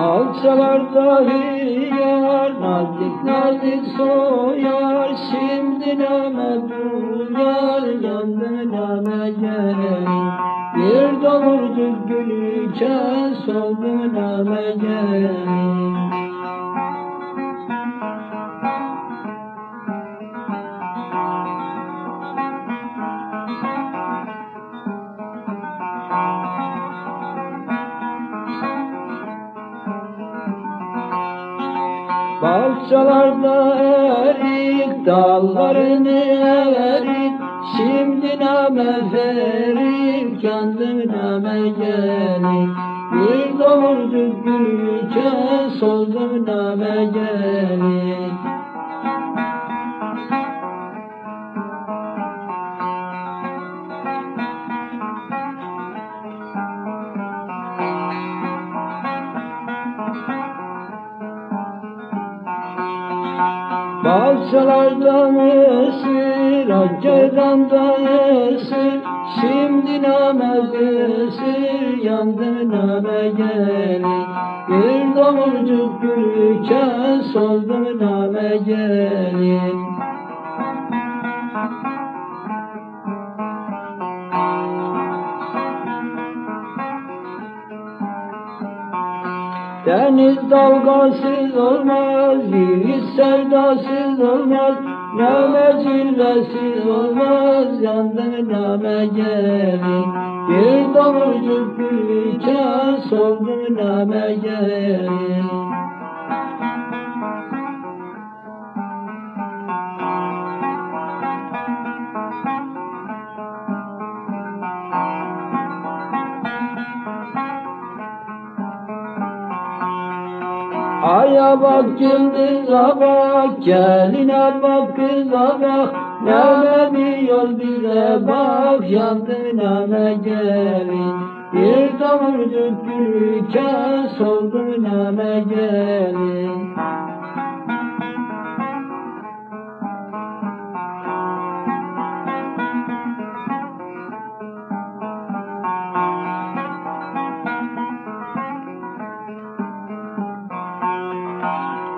Bahçelerde hıyar nazik nazik soyar. Şimdi neme duyar yandı neme gelin Bir doğurcuk gülüken soldu neme gelin Bahçelerde erik dallarını erik. Şimdi name ferik kendi name gelik Bir doğurdu gülken soldu name gelik Bahçelerden esir, de esir Şimdi name esir, yandı name gelir Bir davulcuk gülüken soldu name gelir Deniz dalgasız olmaz, yiğit sevdasız olmaz, Name cilvesiz olmaz, yandı name gelin. Bir davulcuk gülüken soldu name gelin. Aya bak yıldıza bak, geline bak kıza bak, Neme diyor bize bak, yandı neme gelin. Bir davulcuk gülüken soldu neme gelin.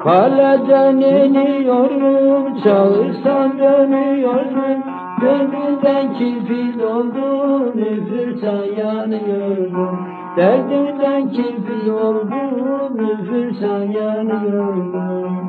Kaleden iniyorum, çağırsan dönüyorum. Gönlümden kirpil oldun, üfürsen yanıyorum. Derdimden kirpil oldun, üfürsen yanıyorum.